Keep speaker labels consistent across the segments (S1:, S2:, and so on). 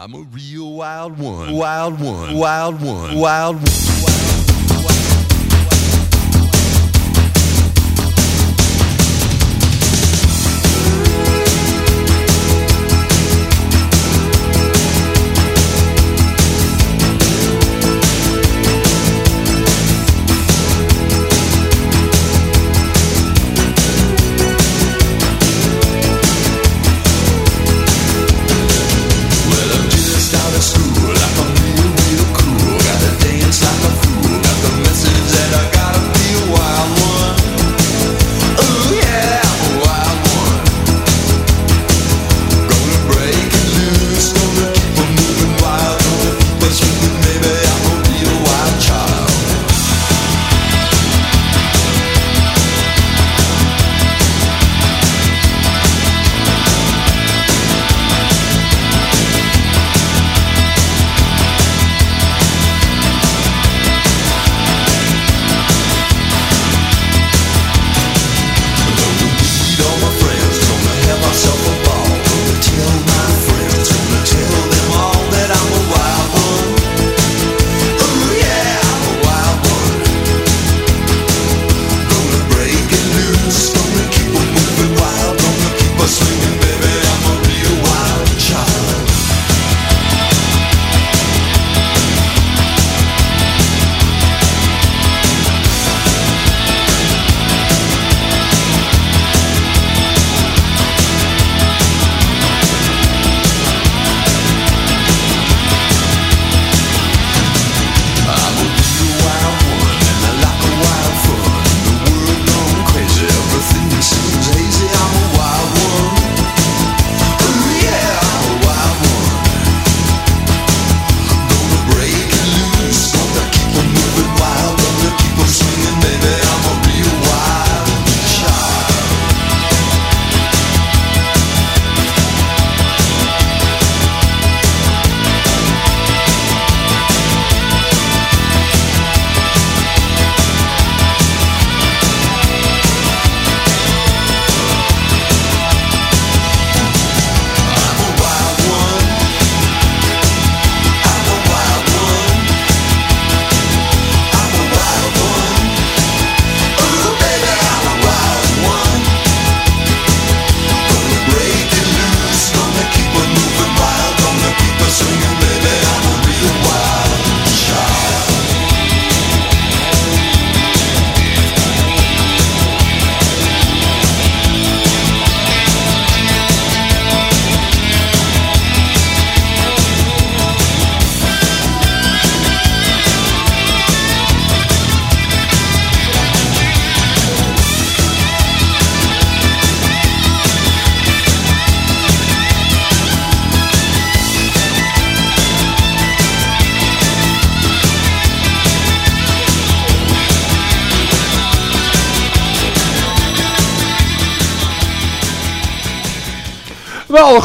S1: I'm a real wild one. Wild one. Wild one. Wild one.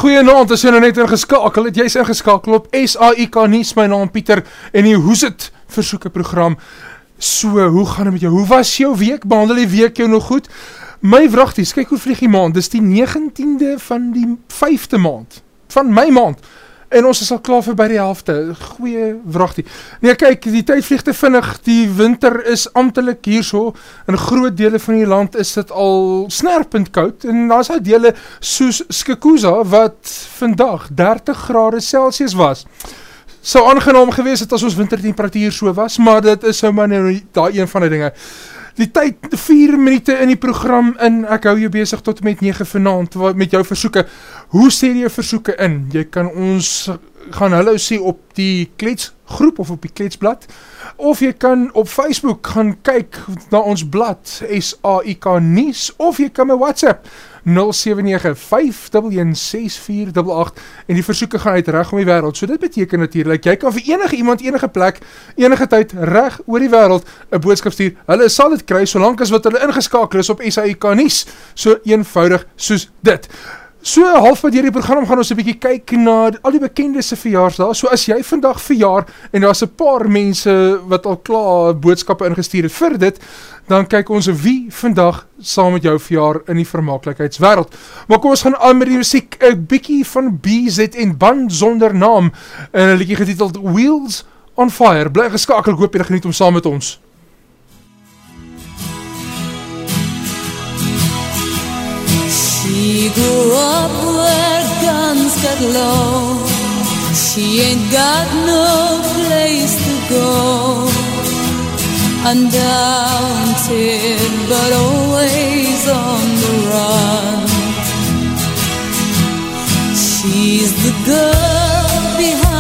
S2: Goeienaand, as jy nou net ingeskakel het, jy's ingeskakel op SAIK Nuus, my naam Pieter, en die Hoes het versoeke program. So, hoe gaan het met jou? Hoe was jou week? Behandel die week jou nog goed? My vrachties, kyk hoe vlieg die maand, dis die 19de van die 5de maand, van my maand, en ons is al klaar vir by die helfte, goeie vrachtie. Nee, kyk, die tyd vlieg te vinnig, die winter is amtelik hier so, in groot dele van die land is dit al snerpend koud, en daar is al dele soos Skikuza, wat vandag 30 grade Celsius was. Sou aangenaam gewees het as ons wintertemperatuur so was, maar dit is so maar nou daar een van die dinge. Die tyd, 4 minute in die program in, ek hou jou bezig tot met 9 vanavond, wat- met jou versoeken. Hoe sê jy jou versoeken in? Jy kan ons gaan hallo sê op die kletsgroep of op die kletsblad, of jy kan op Facebook gaan kyk na ons blad, SAIK Nies, of jy kan my WhatsApp, 079-511-6488 en die versoeken gaan uit reg om die wereld. So dit beteken natuurlijk, jy kan vir enige iemand, enige plek, enige tyd reg oor die wereld een boodskap stuur. Hulle sal dit kry, solank as wat hulle ingeskakel is op SAIK Nies. So eenvoudig soos dit. So half wat deur die program gaan ons 'n bietjie kyk na al die bekendes se verjaarsdae. So as jy vandag verjaar en daar's 'n paar mense wat al klaar boodskappe ingestuur het vir dit, dan kyk ons wie vandag saam met jou verjaar in die vermaaklikheidswêreld. Maar kom ons gaan aan met die musiek, 'n bietjie van BZ en Band sonder naam 'n liedjie getiteld Wheels on Fire. Bly geskakel, hoop jy geniet om saam met ons.
S3: She grew up where guns got low. She ain't got no place to go. Undaunted, but always on the run. She's the girl behind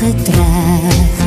S4: retrace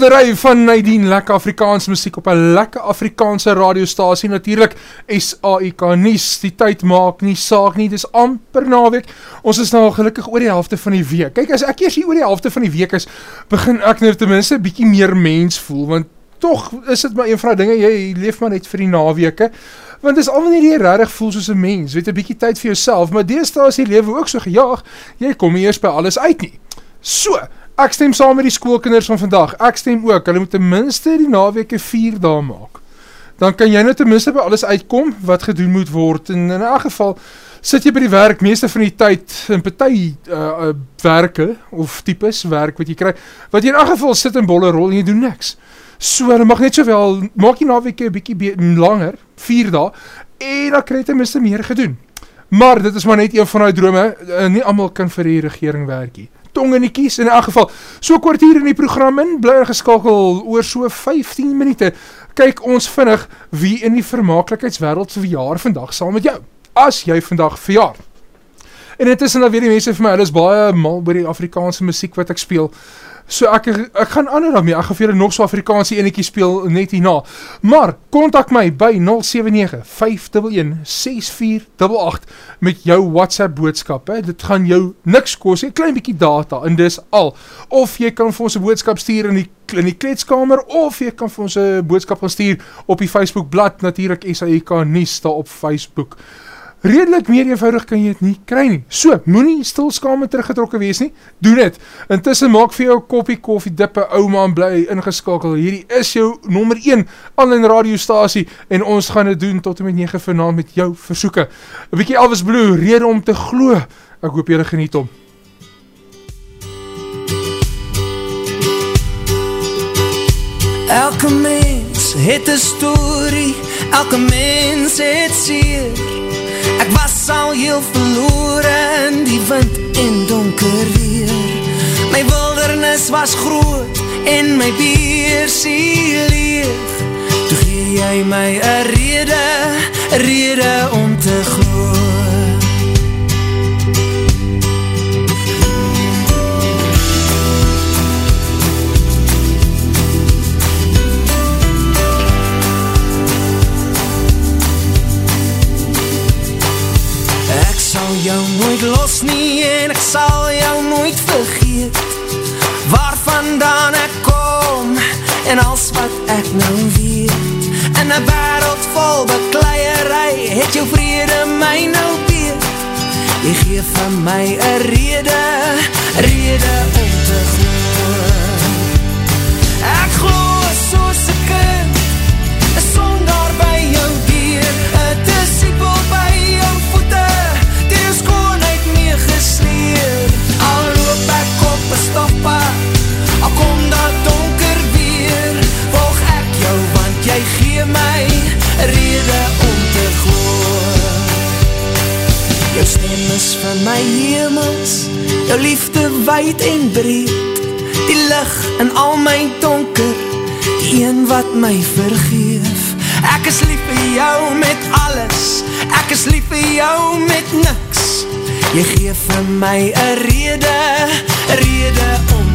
S2: Skildery van Nadine Lekker Afrikaans musiek op 'n lekker Afrikaanse radiostasie natuurlik SAIK nuus. Die tyd maak nie saak nie, dis amper naweek. Ons is nou gelukkig oor die helfte van die week. Kyk, as ek eers hier oor die helfte van die week is, begin ek nou ten minste 'n bietjie meer mens voel want tog is dit maar een van daai dinge jy leef maar net vir die naweke. Want dis al wanneer jy regtig voel soos 'n mens, weet 'n bietjie tyd vir jouself, maar deesdae is die lewe ook so gejaag, jy kom nie eers by alles uit nie. So, ek stem saam met die skoolkinders van vandag. Ek stem ook, hulle moet ten minste die naweke 4 dae maak. Dan kan jy nou ten minste by alles uitkom wat gedoen moet word en in 'n geval sit jy by die werk meeste van die tyd in party uh, werke of tipes werk wat jy kry wat jy in 'n geval sit in bolle rol en jy doen niks. So, dan mag net sowel maak jy naweke 'n bietjie langer, 4 dae en dan kry jy ten minste meer gedoen. Maar dit is maar net een van daai drome, uh, nie almal kan vir die regering werk nie tong in die kies, in elk geval, so kwartier in die program in, bly geskakel oor so 15 minute, kyk ons vinnig wie in die vermakelijkheidswereld verjaar vandag saam met jou, as jy vandag verjaar. En intussen dan weet die mense vir my, hulle is baie mal by die Afrikaanse muziek wat ek speel, So ek ek gaan ander daarmee. Ek gaan vir julle nog so Afrikaanse enetjie speel net hierna. Maar kontak my by 0795116488 met jou WhatsApp boodskap, hè. Dit gaan jou niks kos, 'n klein bietjie data en dis al. Of jy kan vir ons 'n boodskap stuur in die in die kletskamer of jy kan vir ons 'n boodskap gaan stuur op die Facebook bladsy natuurlik SAK nuus daar op Facebook redelik meer eenvoudig kan jy dit nie kry nie. So, moenie stilskame teruggetrokke wees nie. Doen dit. Intussen maak vir jou koppie koffie, dippe ouma en bly ingeskakel. Hierdie is jou nommer 1 aanlyn radiostasie en ons gaan dit doen tot en met 9 vanaand met jou versoeke. 'n Bietjie Elvis Blue, rede om te glo. Ek hoop julle geniet hom.
S3: Elke mens het 'n storie, elke mens het seer. Ek was al heel verloore in die wind en donker weer. My wildernis was groot en my beersie leeg Toe gee jy my een rede, een rede om te gloe nooit los nie en ek sal jou nooit vergeet Waar vandaan ek kom en als wat ek nou weet. In een wereld vol bekleierij het jou vrede my nou beet Jy geef van my een rede, rede om te gloe Ek gloe wijd en breed Die licht in al my donker Die een wat my vergeef. Ek is lief vir jou met alles. Ek is lief vir jou met niks. Jy geef vir my een rede, rede om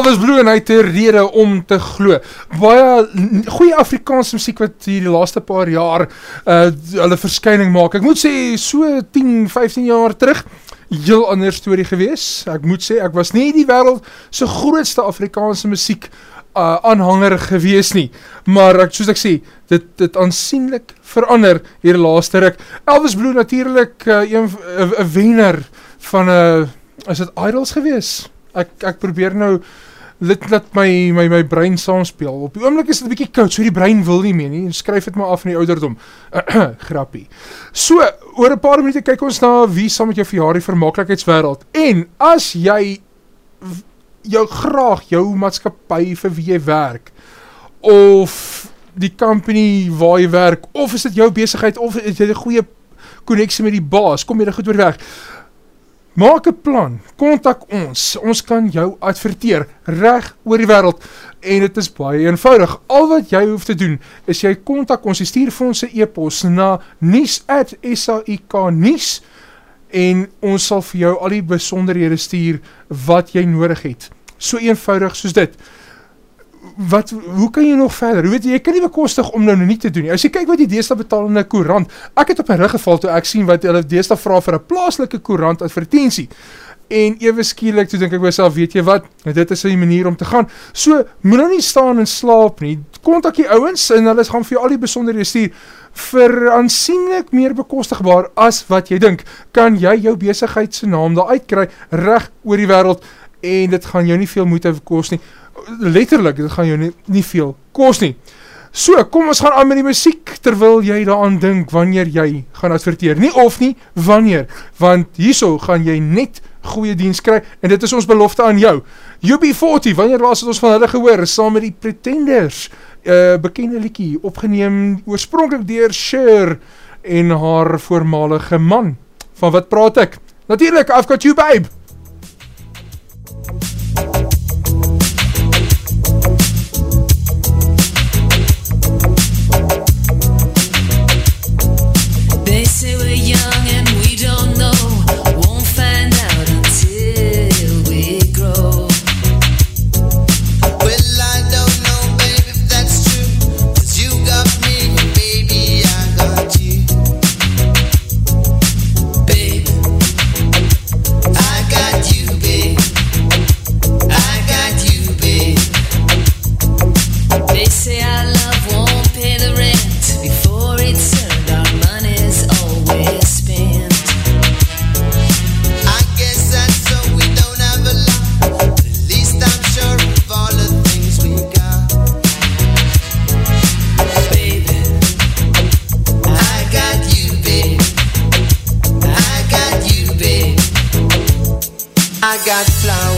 S2: Elvis Blue en hy het 'n rede om te glo. Baie goeie Afrikaanse musiek wat hier die laaste paar jaar uh hulle verskyning maak. Ek moet sê so 10, 15 jaar terug heel ander storie gewees. Ek moet sê ek was nie die wêreld se grootste Afrikaanse musiek uh, aanhanger gewees nie. Maar ek soos ek sê, dit dit aansienlik verander hier die laaste ruk. Elvis Blue natuurlik uh, een 'n 'n wenner van uh, is dit Idols gewees? Ek ek probeer nou dit laat my my my brein saamspeel. Op die oomblik is dit 'n bietjie koud, so die brein wil nie meer nie. Skryf dit maar af in die ouderdom. Grappie. So, oor 'n paar minute kyk ons na wie saam met jou verjaar die vermaaklikheidswêreld. En as jy jou graag jou maatskappy vir wie jy werk of die company waar jy werk of is dit jou besigheid of het jy 'n goeie koneksie met die baas, kom jy er goed oor weg. Maak 'n plan, kontak ons. Ons kan jou adverteer reg oor die wêreld en dit is baie eenvoudig. Al wat jy hoef te doen is jy kontak ons, jy stuur vir ons 'n e-pos na nuus@saiknuus en ons sal vir jou al die besonderhede stuur wat jy nodig het. So eenvoudig soos dit wat hoe kan jy nog verder? Hoe weet jy, jy kan nie bekostig om nou nie te doen nie. As jy kyk wat jy deesdae betaal in 'n koerant. Ek het op my rug geval toe ek sien wat hulle deesdae vra vir 'n plaaslike koerant advertensie. En ewe skielik toe dink ek myself, weet jy wat? Dit is 'n manier om te gaan. So moenie nie staan en slaap nie. Kontak die ouens en hulle gaan vir jou al die besonderhede stuur vir aansienlik meer bekostigbaar as wat jy dink. Kan jy jou besigheid se naam daar uitkry reg oor die wêreld en dit gaan jou nie veel moeite kos nie letterlik, dit gaan jou nie, nie veel kos nie. So, kom ons gaan aan met die musiek terwyl jy daaraan dink wanneer jy gaan adverteer. Nie of nie, wanneer, want hierso gaan jy net goeie diens kry en dit is ons belofte aan jou. UB40, wanneer laas het ons van hulle gehoor saam met die Pretenders, uh, bekende liedjie opgeneem oorspronklik deur Cher en haar voormalige man. Van wat praat ek? Natuurlik, I've got you babe.
S5: Got flowers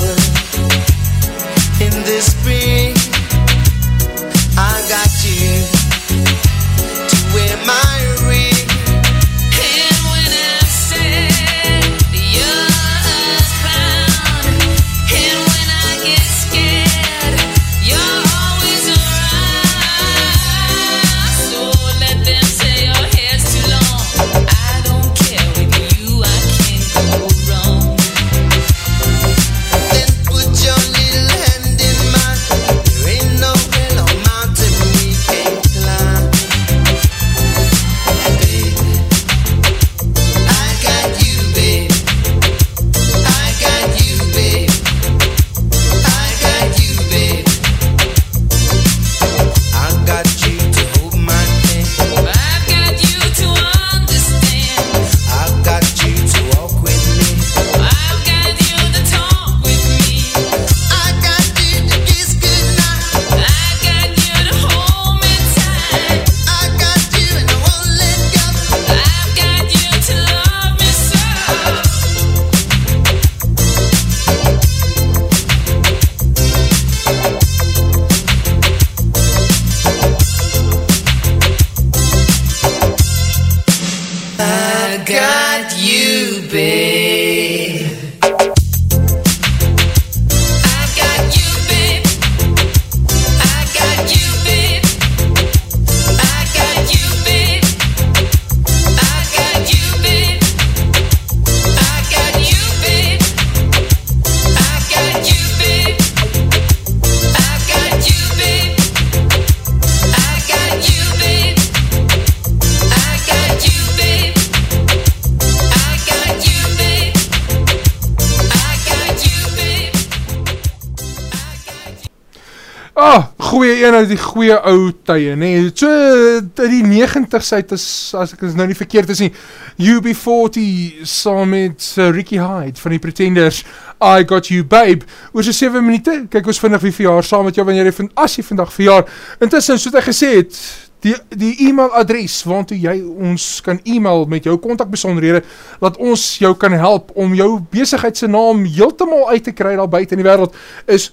S2: goeie ou tye, nê. Nee. So uit die 90s uit is as ek is nou nie verkeerd is nie. UB40 saam met uh, Ricky Hyde van die Pretenders. I got you babe. Oor so 7 minute. Kyk ons vinnig wie verjaar saam met jou wanneer jy vind as jy vandag verjaar. Intussen soos hy gesê het, die die e-mailadres waartoe jy ons kan e-mail met jou kontakbesonderhede dat ons jou kan help om jou besigheid se naam heeltemal uit te kry daar buite in die wêreld is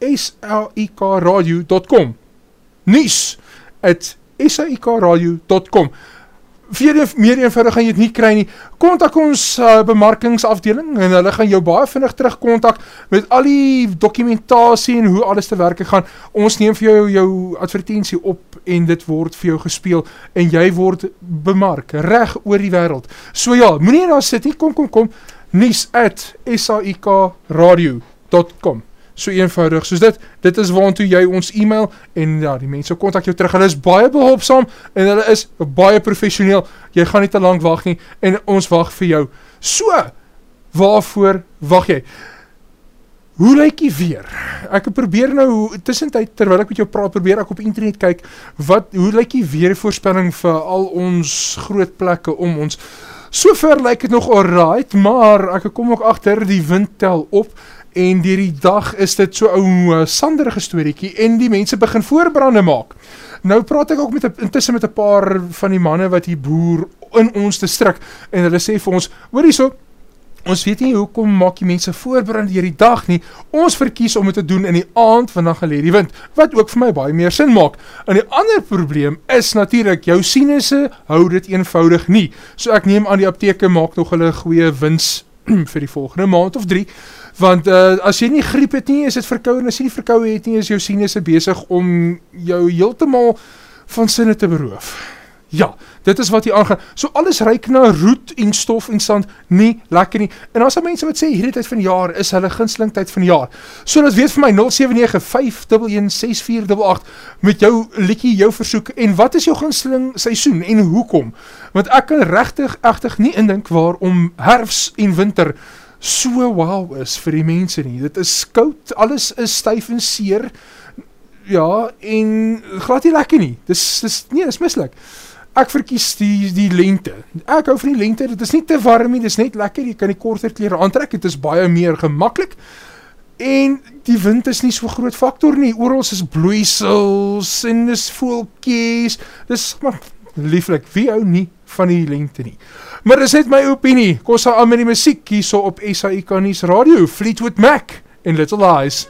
S2: nuus@slikradio.com nuus@slikradio.com Vir meer eenvoudig gaan jy dit nie kry nie. Kontak ons uh, bemarkingsafdeling en hulle gaan jou baie vinnig terug kontak met al die dokumentasie en hoe alles te werk gaan. Ons neem vir jou jou advertensie op en dit word vir jou gespeel en jy word bemark reg oor die wêreld. So ja, moenie daar sit nie. Kom kom kom. nuus@saikradio.com so eenvoudig soos dit. Dit is waartoe jy ons e-mail en ja, die mense kontak jou terug. Hulle is baie behulpsaam en hulle is baie professioneel. Jy gaan nie te lank wag nie en ons wag vir jou. So, waarvoor wag jy? Hoe lyk die weer? Ek probeer nou tussentyd terwyl ek met jou praat, probeer ek op internet kyk wat hoe lyk die weervoorspelling vir al ons groot plekke om ons. Sover lyk dit nog alright, maar ek kom ook agter die wind tel op en deur die dag is dit so ou uh, sanderige storieetjie en die mense begin voorbrande maak. Nou praat ek ook met intussen met 'n paar van die manne wat hier boer in ons distrik en hulle sê vir ons, hoor hierso, ons weet nie hoekom maak die mense voorbrande deur die dag nie. Ons verkies om dit te doen in die aand want dan lê die wind, wat ook vir my baie meer sin maak. En die ander probleem is natuurlik jou sinusse hou dit eenvoudig nie. So ek neem aan die apteke maak nog hulle goeie wins vir die volgende maand of 3 want uh, as jy nie griep het nie, is dit verkoue en as jy nie verkoue het nie, is jou sinusse besig om jou heeltemal van sinne te beroof. Ja, dit is wat hier aangaan. So alles ryk na roet en stof en sand, nie lekker nie. En daar's mense wat sê hierdie tyd van jaar is hulle gunsteling tyd van jaar. So dit weet vir my 0795116488 met jou liedjie, jou versoek en wat is jou gunsteling seisoen en hoekom? Want ek kan regtig egtig nie indink waarom herfs en winter so wow is vir die mense nie. Dit is koud, alles is styf en seer. Ja, en glad nie lekker nie. Dis dis nee, dis mislik. Ek verkies die die lente. Ek hou van die lente. Dit is nie te warm nie, dis net lekker. Jy kan die korter klere aantrek. Dit is baie meer gemaklik. En die wind is nie so groot faktor nie. Oral is bloeisels en dis voeltjies. Dis maar lieflik. Wie hou nie van die lente nie? Maar dis net my opinie. Kom ons aan met die musiek hierso op SAIK nuus radio. Fleetwood Mac en Little Lies.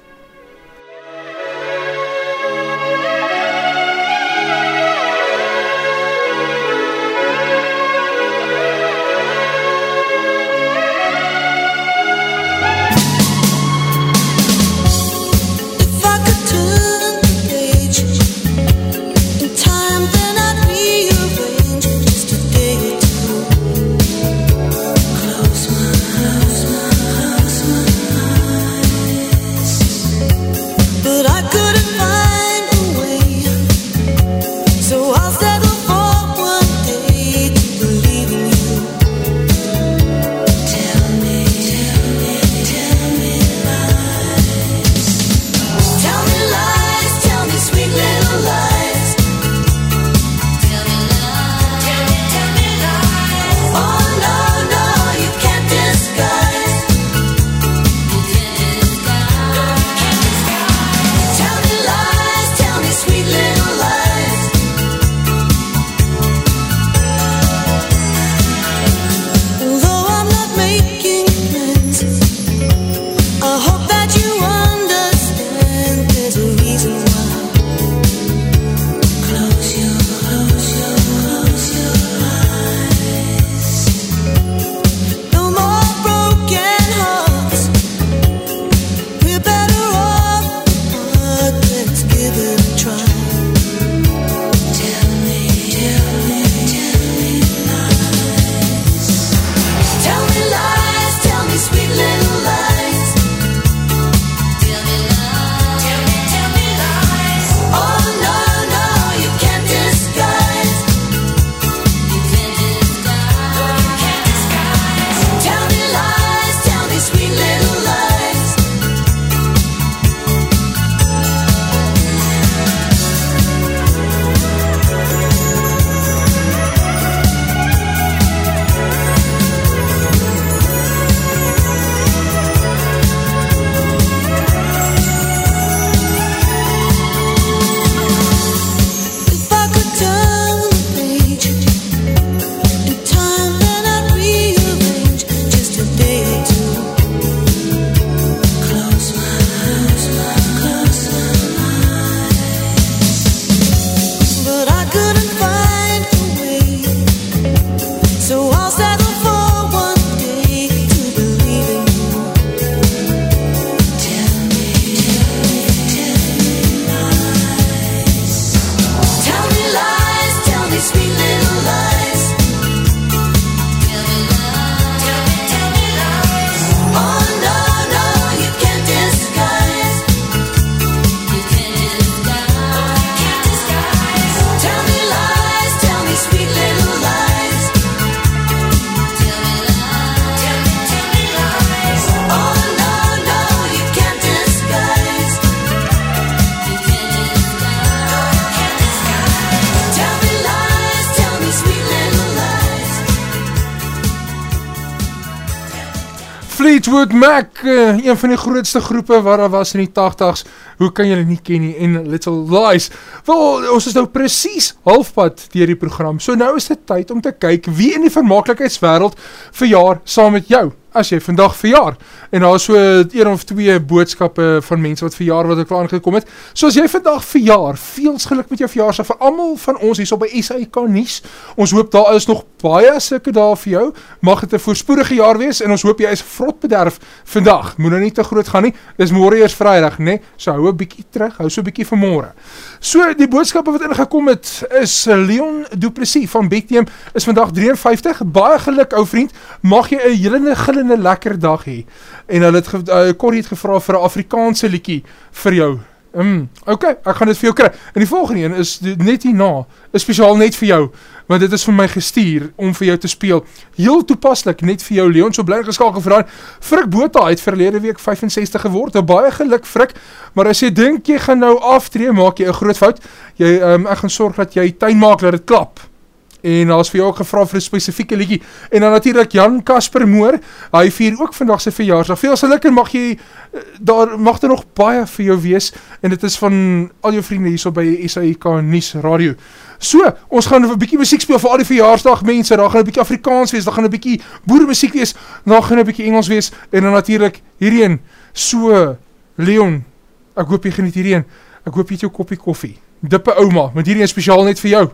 S2: Fleetwood Mac, uh, een van die grootste groepe waar daar was in die 80s. Hoe kan julle nie ken nie? En Little Lies. Wel, ons is nou precies halfpad dier die program. So nou is dit tyd om te kyk wie in die vermakelijkheidswereld verjaar saam met jou as jy vandag verjaar. En daar is so een of twee boodskappe van mense wat verjaar wat ek al aangekom het. So as jy vandag verjaar, veels geluk met jou verjaarsdag vir allemaal van ons hier so by SAIK Nies. Ons hoop daar is nog baie sikke daar vir jou. Mag het een voorspoedige jaar wees en ons hoop jy is vrotbederf vandag. Moet nou nie te groot gaan nie. Dis morgen eers vrijdag, nee. So hou een bykie terug, hou so bykie van morgen. So die boodskappe wat ingekom het is Leon Duplessis van Bethlehem is vandag 53. Baie geluk ou vriend. Mag jy een helende gillende en een lekker dag hee. En hulle het, uh, Corrie het gevra vir een Afrikaanse liekie vir jou. Mm, ok, ek gaan dit vir jou kry. En die volgende een is net hierna, is speciaal net vir jou, want dit is vir my gestuur om vir jou te speel. Heel toepaslik, net vir jou Leon, so blij geskakel vir haar. Frik Bota het verlede week 65 geword, baie geluk Frik, maar as jy dink jy gaan nou aftree, maak jy een groot fout. Jy, um, ek gaan sorg dat jy tuin maak, dat het klap en daar is vir jou ook gevra vir een specifieke liedje, en dan natuurlijk Jan Kasper Moor, hy vier ook vandag sy verjaarsdag, veel geluk en mag jy, eh, daar mag er nog baie vir jou wees, en dit is van al jou vrienden hier so by SAIK Nies Radio. So, ons gaan een bykie muziek speel vir al die verjaarsdag mense, daar gaan een bykie Afrikaans wees, daar gaan een bykie boermuziek wees, daar gaan een bykie Engels wees, en dan natuurlijk hierheen, so, Leon, ek hoop jy geniet hierheen, ek hoop jy het jou koppie koffie, dippe oma, met hierheen speciaal net vir jou.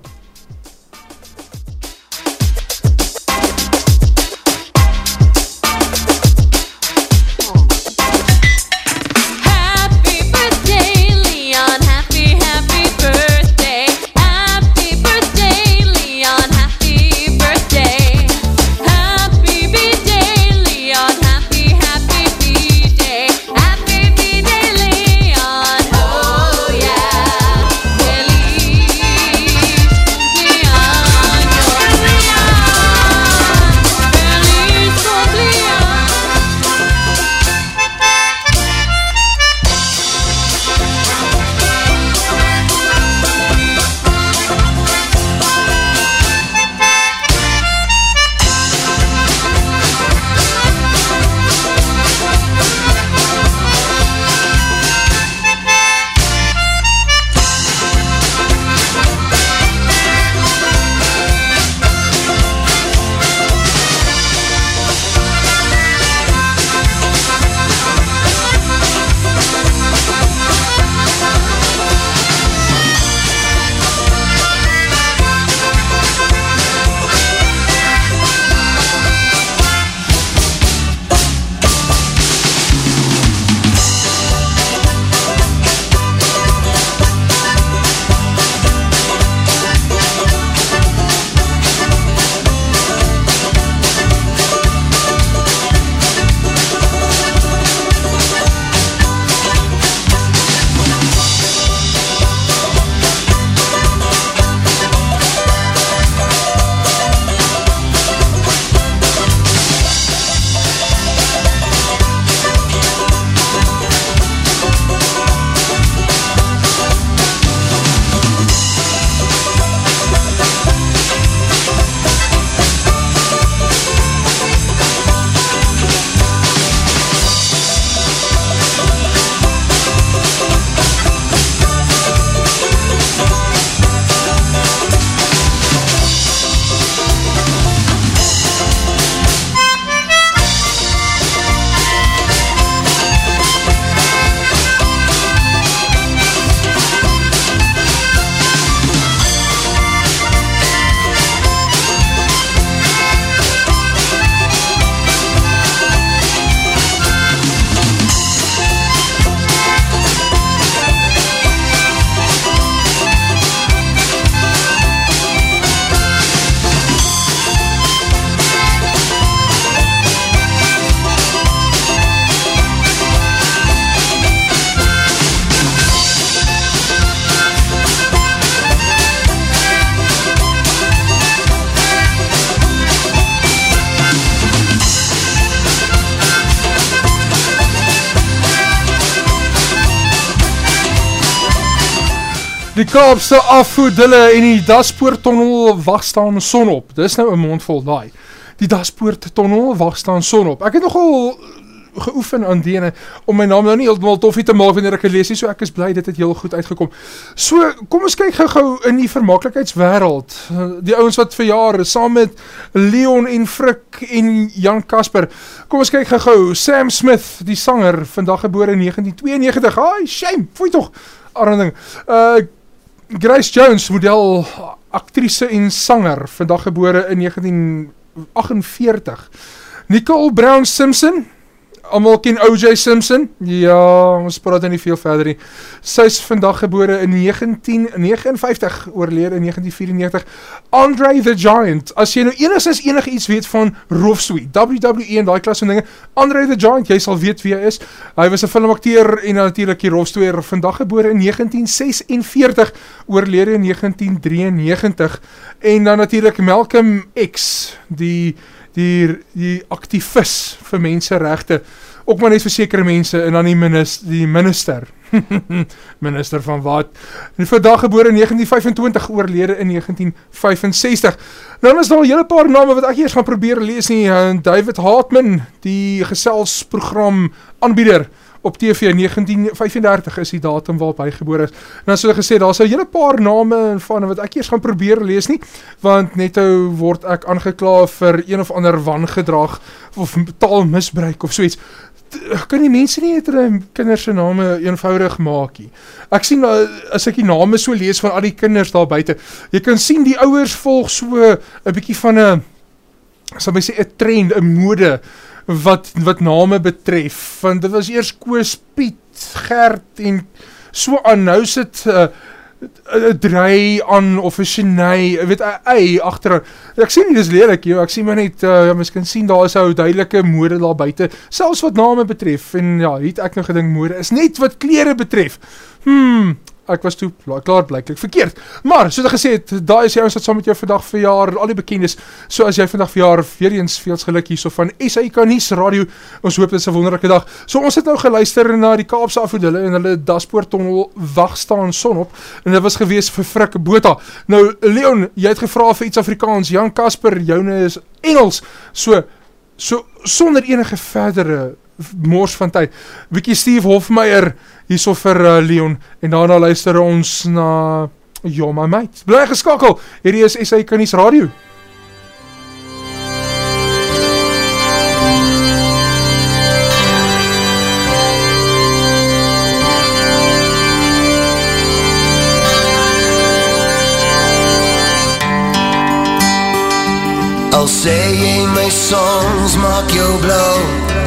S2: Kaapse afvoedille en die Daspoortonnel wacht staan son op. Dis nou een mondvol daai. Die Daspoortonnel wacht staan son op. Ek het nogal geoefen aan die ene om my naam nou nie heeltemal toffie te maak wanneer ek lees nie, so ek is bly dit het heel goed uitgekom. So, kom ons kyk gou-gou in die vermaaklikheidswêreld. Die ouens wat verjaar saam met Leon en Frik en Jan Casper. Kom ons kyk gou-gou. Sam Smith, die sanger, vandag gebore in 1992. Ai, shame, foei tog. Arending. Uh Grace Jones, model, aktrise en sanger, vandag gebore in 1948. Nicole Brown Simpson, almal ken O.J. Simpson. Ja, ons praat nie veel verder nie. Sy is vandag gebore in 1959, oorlede in 1994. Andre the Giant. As jy nou enigstens enige iets weet van Roofsweet, WWE en daai klas van dinge, Andre the Giant, jy sal weet wie hy is. Hy was 'n filmakteur en natuurlik die rolstoer, vandag gebore in 1946, oorlede in 1993. En dan natuurlik Malcolm X, die die die aktivis vir menseregte ook maar net vir sekere mense en dan die minister die minister. Minister van wat? En vandag gebore in 1925 oorlede in 1965 dan is daar hele paar name wat ek eers gaan probeer lees nie. Uh, David Hartman die geselsprogram aanbieder op TV 1935 is die datum waarop hy gebore is. En dan so gesê daar's 'n hele paar name van wat ek eers gaan probeer lees nie, want netou word ek aangekla vir een of ander wangedrag of taalmisbruik of so iets. Kan die mense nie net hulle kinders se name eenvoudig maak nie. Ek sien uh, as ek die name so lees van al die kinders daar buite, jy kan sien die ouers volg so 'n bietjie van 'n sal my sê 'n trend, 'n mode wat wat name betref. Want dit was eers Koos Piet, Gert en so aan. Nou sit 'n uh, 'n dry aan of 'n jy weet 'n ei agter. Ek sien nie dis lelik nie, ek sien maar net uh, ja, miskien sien daar is 'n duidelike mode daar buite, selfs wat name betref. En ja, het ek nou gedink mode is net wat klere betref. Hmm, ek was toe klaar blyklik verkeerd. Maar soos ek gesê het, daai is die ouens wat saam met jou vandag verjaar, al die bekendes. So as jy vandag verjaar, weer eens veel geluk hierso van SAK nuus radio. Ons hoop dit is 'n wonderlike dag. So ons het nou geluister na die Kaapse Afrodulle en hulle Daspoortonnel wag staan sonop en dit was gewees vir Frik Botha. Nou Leon, jy het gevra vir iets Afrikaans. Jan Casper, joune is Engels. So so sonder enige verdere mors van tyd. Bietjie Steve Hofmeyer hierso vir uh, Leon en daarna luister ons na Ja, my mate. Bly geskakel. Hierdie is SA Kanies Radio.
S5: Al sê jy my songs maak jou blou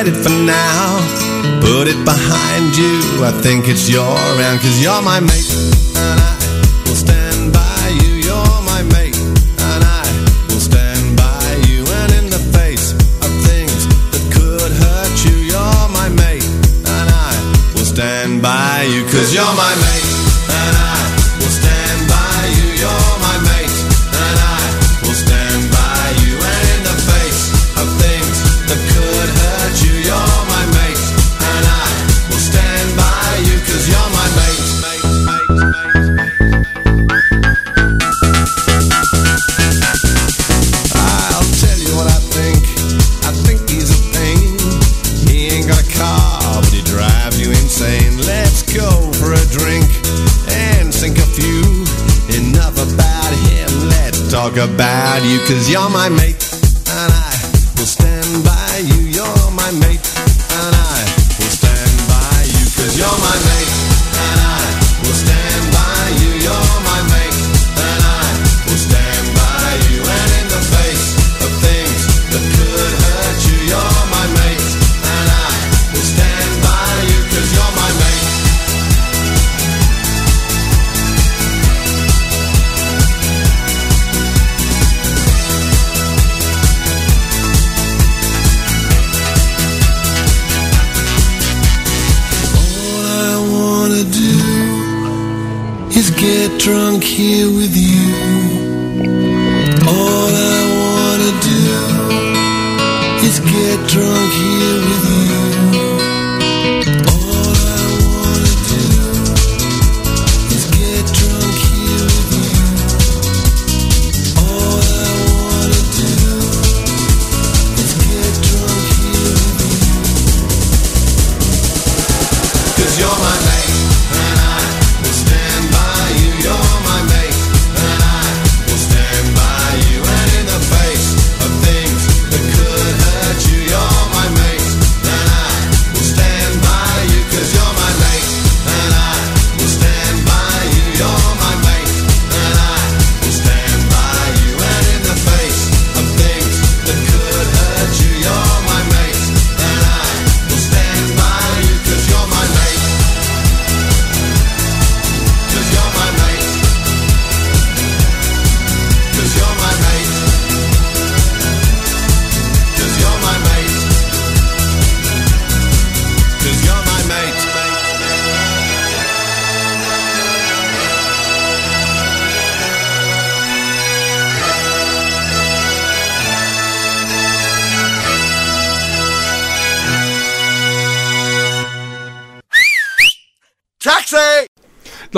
S6: Forget it for now. Put it behind you. I think it's your round, cause you're my mate. Cause you're my mate.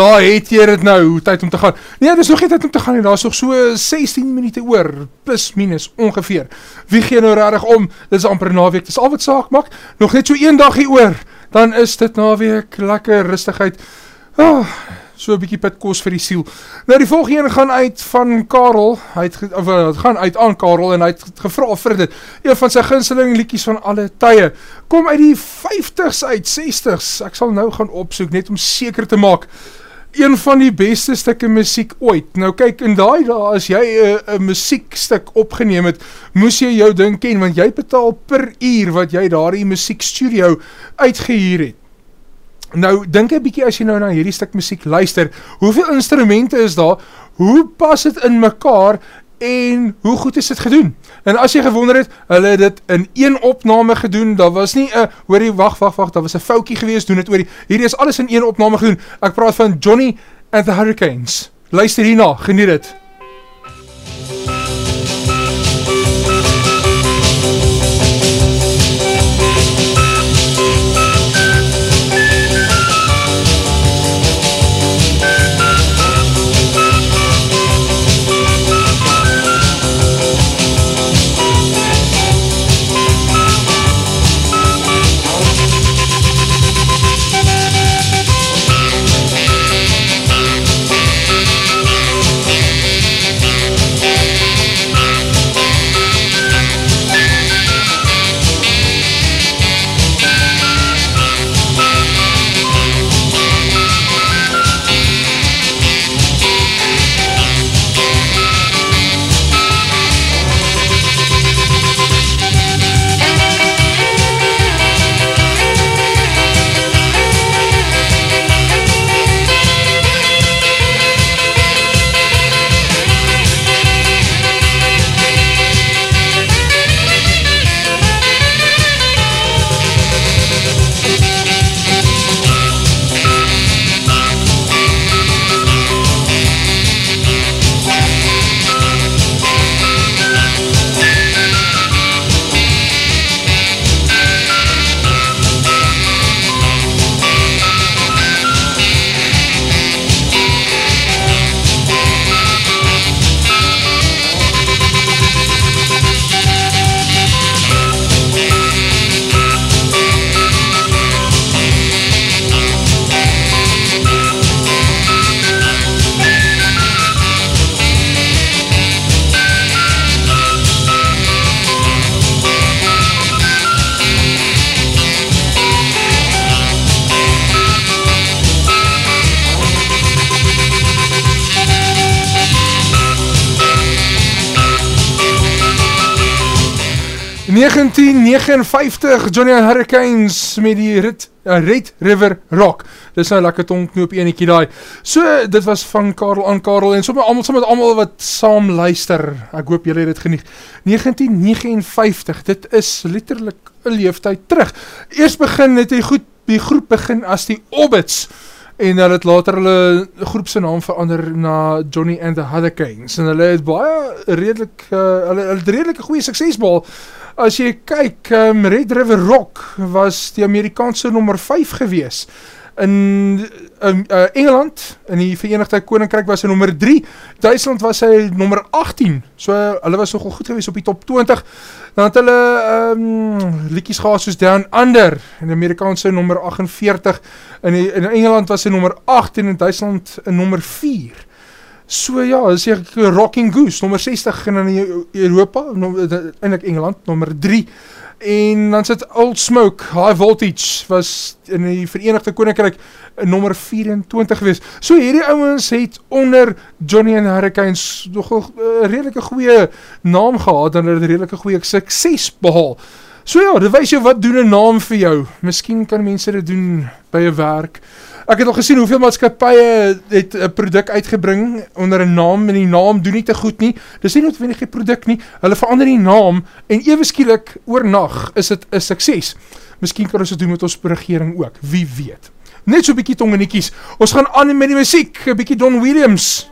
S2: Daar het jy dit nou, tyd om te gaan. Nee, dis nog nie tyd om te gaan nie. Daar's nog so 16 minute oor, plus minus ongeveer. Wie gee nou regtig om? Dis amper naweek. Dis al wat saak maak. Nog net so een dag hier oor, dan is dit naweek, lekker rustigheid. Ah, so 'n bietjie pit kos vir die siel. Nou die volgende een gaan uit van Karel. Hy het of uh, het gaan uit aan Karel en hy het gevra vir dit. Een van sy gunsteling liedjies van alle tye. Kom uit die 50s uit 60s. Ek sal nou gaan opsoek net om seker te maak een van die beste stukke musiek ooit. Nou kyk, in daai dae as jy 'n uh, 'n musiekstuk opgeneem het, moes jy jou ding ken want jy betaal per uur wat jy daardie musiekstudio uitgehuur het. Nou dink 'n bietjie as jy nou na hierdie stuk musiek luister, hoeveel instrumente is daar? Hoe pas dit in mekaar en hoe goed is dit gedoen? En as jy gewonder het, hulle het dit in een opname gedoen. Daar was nie 'n hoorie wag wag wag, daar was 'n foutjie geweest, doen dit oor die hierdie is alles in een opname gedoen. Ek praat van Johnny and the Hurricanes. Luister hierna, geniet dit. 1959 Johnny Hurricanes met die Red, uh, Red River Rock. Dis nou lekker tongknoop enetjie daai. So dit was van Karel aan Karel en sommer almal sommer almal wat saam luister. Ek hoop julle het dit geniet. 1959. Dit is letterlik 'n leeftyd terug. Eers begin het die goed die groep begin as die Orbits en hulle het later hulle groep se naam verander na Johnny and the Hurricanes en hulle het baie redelik uh, hulle, hulle het redelike goeie sukses behaal. As jy kyk, um, Red River Rock was die Amerikaanse nommer 5 gewees. In um, uh, Engeland, in die Verenigde Koninkryk was hy nommer 3. Duitsland was hy nommer 18. So uh, hulle was nogal goed gewees op die top 20. Dan het hulle um, liedjies gehad soos Down Under in Amerikaanse nommer 48. In, die, in Engeland was hy nommer 8 en in Duitsland in nommer 4. So ja, dis ek Rocking Goose nommer 60 en in Europa, no, eintlik Engeland nommer 3. En dan sit Old Smoke, High Voltage was in die Verenigde Koninkryk nommer 24 gewees. So hierdie ouens het onder Johnny and Hurricanes nog 'n uh, redelike goeie naam gehad en het redelike goeie sukses behaal. So ja, dit wys jou wat doen 'n naam vir jou. Miskien kan mense dit doen by 'n werk. Ek het al gesien hoeveel maatskappye het 'n produk uitgebring onder 'n naam en die naam doen nie te goed nie. Dis nie noodwendig 'n produk nie. Hulle verander die naam en ewe skielik oornag is dit 'n sukses. Miskien kan ons dit doen met ons regering ook. Wie weet. Net so 'n bietjie tongenetjies. Ons gaan aan met die musiek, 'n bietjie Don Williams.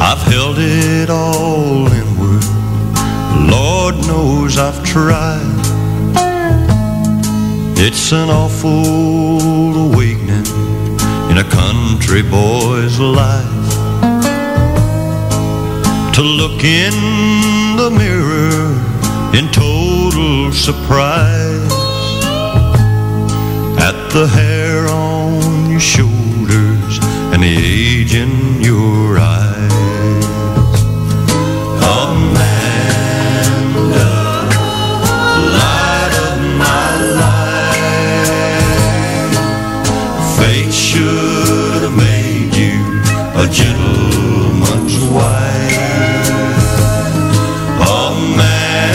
S6: I've held it all inward. Lord knows I've tried. It's an awful awakening in a country boy's life. To look in the mirror in total surprise at the hair on your shoulders and the age in your a gentleman's wife. Amanda,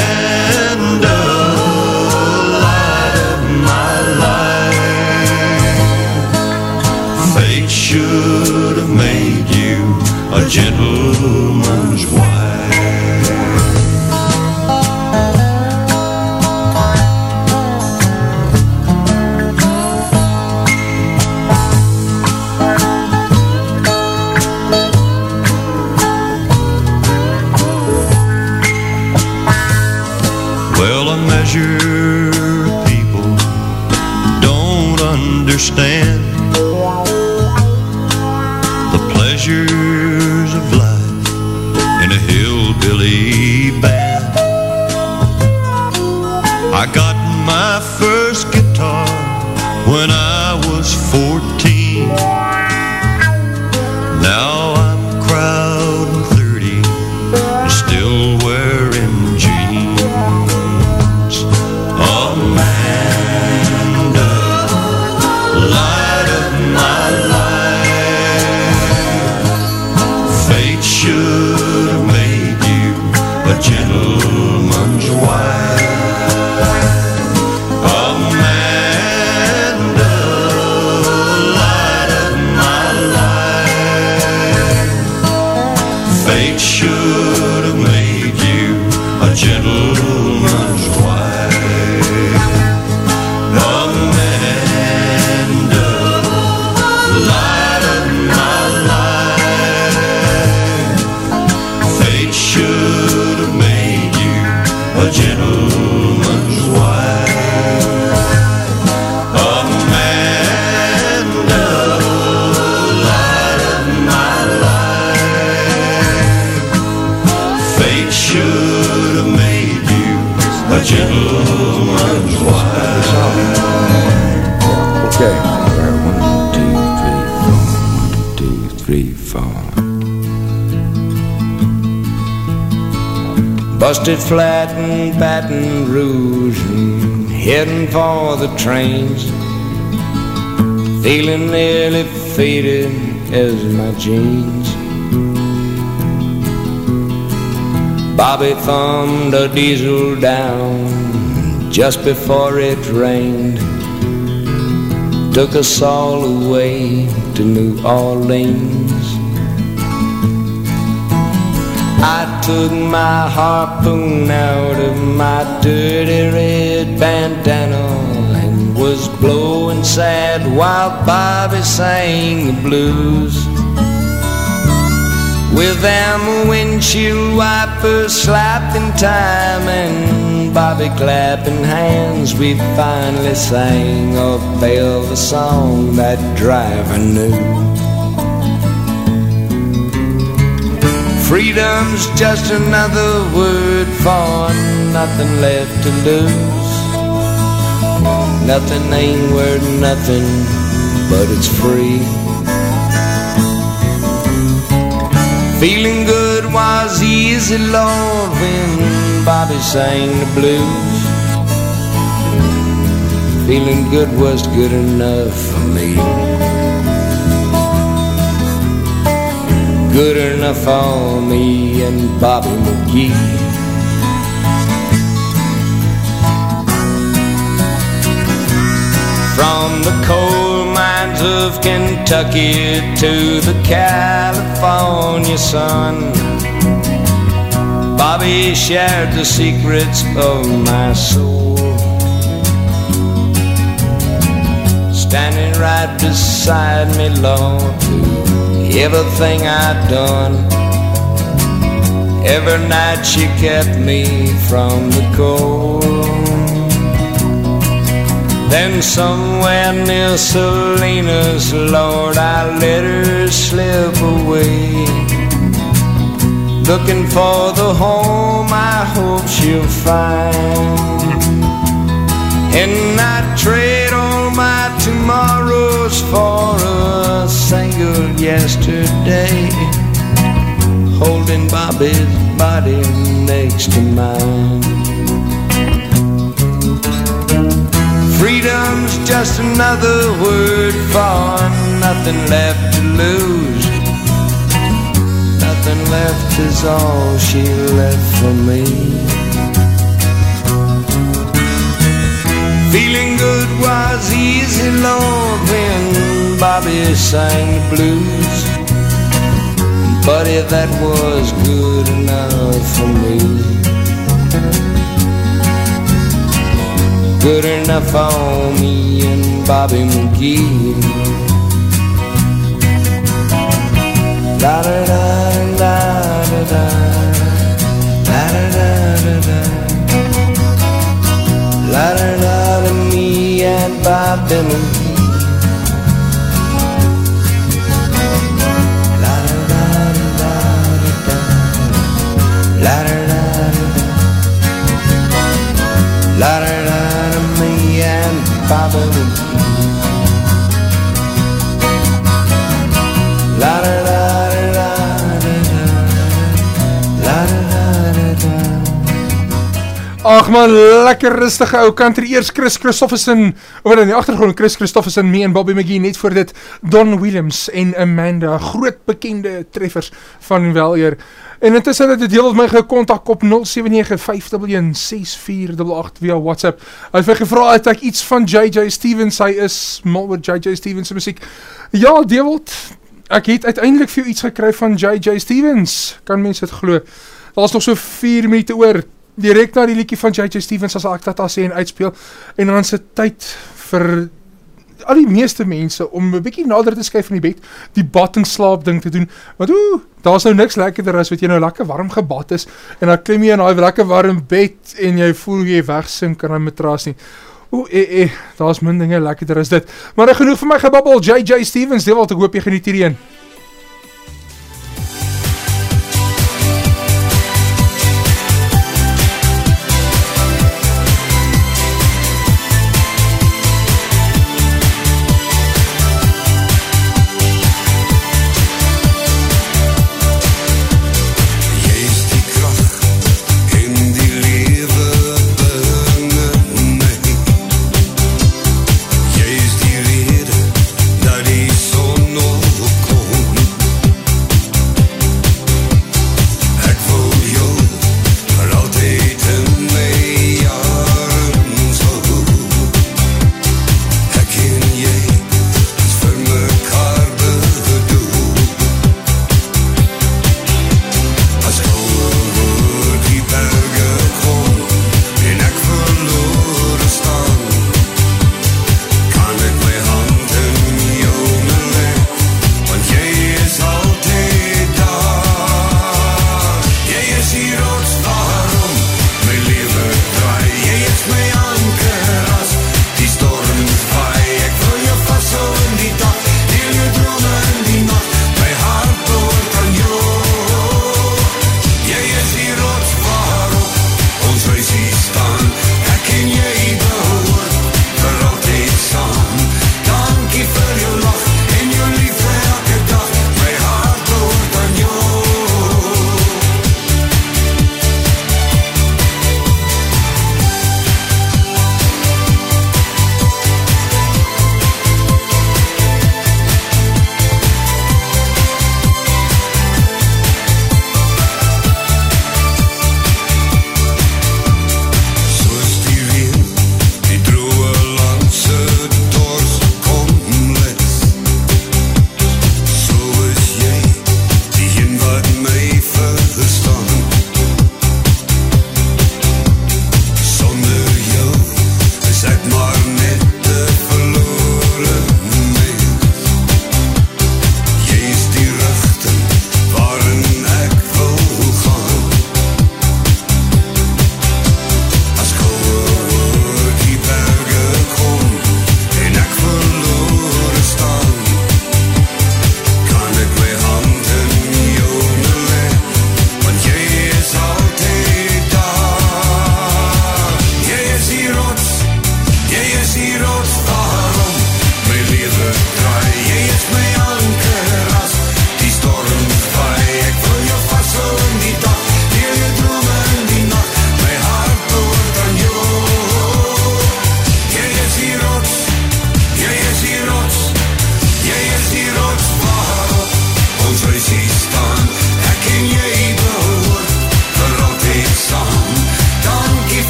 S6: light of my life, fate should have made you a gentleman's
S7: Feeling nearly faded,
S8: as my jeans. Bobby thumbed a diesel down just before it rained. Took us all away to New Orleans. I took my harpoon out of my dirty red bandana and was blowing sad while Bobby sang the blues. With them windshield wipers slapping time and Bobby clapping hands, we finally sang a velvet song that driver knew. Freedom's just another word for nothing left to lose. Nothing ain't worth nothing, but it's free. Feeling good was easy, Lord, when Bobby sang the blues. Feeling good was good enough for me. Good enough for me and Bobby McGee. From the coal mines of Kentucky to the California sun, Bobby shared the secrets of my soul. Standing right beside me, Lord, everything I'd done. Every night she kept me from the cold. Then somewhere near Salinas, Lord, I let her slip away. Looking for the home I hope she'll find. And I trade all my tomorrows for a single yesterday. Holding Bobby's body next to mine. Freedom's just another word for nothing left to lose. Nothing left is all she left for me. Feeling good was easy, Lord, when Bobby sang the blues. Buddy, that was good enough for me. Good enough for me and Bobby McGee. La da da da da da La da da da da La da da da me and Bobby McGee. La da da da da da La da da da and Bobby McGee. La da da da da da.
S2: Ag man, lekker rustige ou country. Eers Chris Christofferson, oor in die agtergrond Chris Christofferson, me en Bobby McGee net voor dit Don Williams en Amanda, groot bekende treffers van wel eer. En intussen het het heel met my gekontak op 079 via WhatsApp. Hy het my gevra het ek iets van JJ Stevens, hy is mal oor JJ Stevens se musiek. Ja, Dewald, ek het uiteindelik vir jou iets gekry van JJ Stevens. Kan mense dit glo? Daar's nog so 4 minute oor direk na die liedjie van JJ Stevens as ek dit al sê en uitspeel en dan se tyd vir al die meeste mense om 'n bietjie nader te skuif in die bed, die bad en slaap ding te doen. Want ooh, daar's nou niks lekkerder as wat jy nou lekker warm gebad is en dan klim jy in daai lekker warm bed en jy voel jy wegsink in daai matras nie. Ooh, eh, eh, daar's min dinge lekkerder as dit. Maar nou genoeg vir my gebabbel. JJ Stevens, dit wat ek hoop jy geniet hierdie een.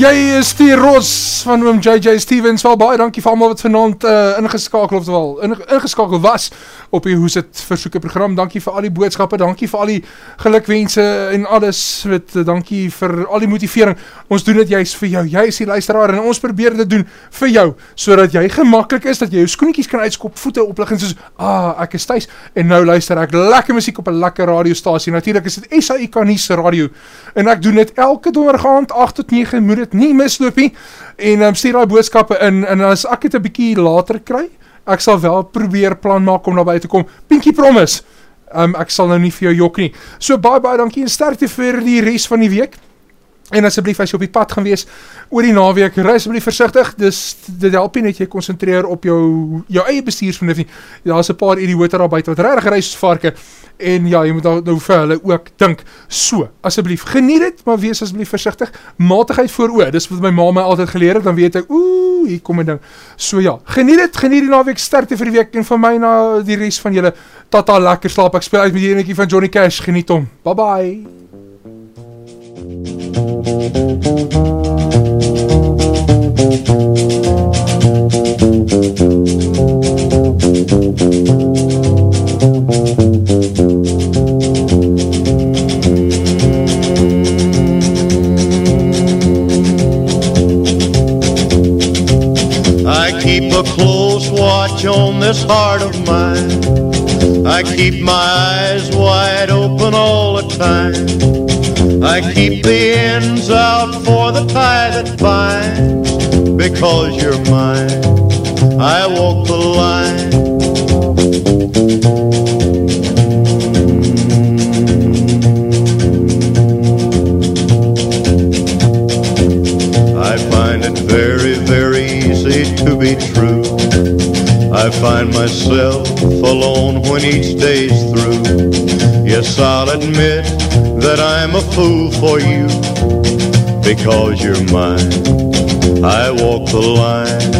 S1: Jy is die
S2: Ros van oom JJ Stevens. Wel baie dankie vir almal wat vanaand uh, ingeskakel of wel in, ingeskakel was op die Hoes dit versoeke program. Dankie vir al die boodskappe, dankie vir al die gelukwense en alles. Met uh, dankie vir al die motivering. Ons doen dit juist vir jou. Jy is die luisteraar en ons probeer dit doen vir jou sodat jy gemaklik is dat jy jou skoentjies kan uitskop, voete oplig en soos ah, ek is tuis en nou luister ek lekker musiek op 'n lekker radiostasie. Natuurlik is dit SAIK nuus radio en ek doen dit elke donderdag aand 8 tot 9 moet dit nie misloop nie um, stuur daai boodskappe in en as ek dit 'n bietjie later kry, ek sal wel probeer plan maak om naby te kom. Pinkie promise. Um, ek sal nou nie vir jou jok nie. So baie baie dankie en sterkte vir die res van die week. En asseblief as jy op die pad gaan wees oor die naweek, ry asseblief versigtig. Dis dit help nie net jy konsentreer op jou jou eie bestuursvernuif nie. Daar's 'n paar idioote daar buite wat regtig ry soos varke en ja, jy moet nou, nou vir hulle ook dink. So, asseblief geniet dit, maar wees asseblief versigtig. Matigheid voor oë. Dis wat my ma my altyd geleer het, dan weet ek, ooh, hier kom 'n ding. So ja, geniet dit, geniet die naweek sterkte vir die week en van my na die res van julle tata lekker slaap. Ek speel uit met die enetjie van Johnny Cash. Geniet hom. Bye bye.
S9: Keep my eyes wide open all the time. I keep the ends out for the tie that binds. Because you're mine, I walk the line. I find it very, very easy to be true. I find myself alone when each day's through. Yes, I'll admit that I'm a fool for you because you're mine. I walk the line.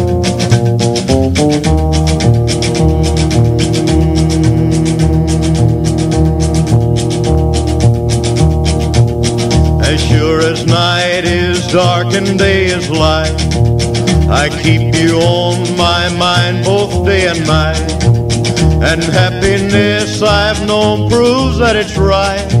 S9: As sure as night is dark and day is light, I keep you on my mind both day and night. And happiness I've known proves that it's right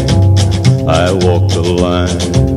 S9: I walk the line.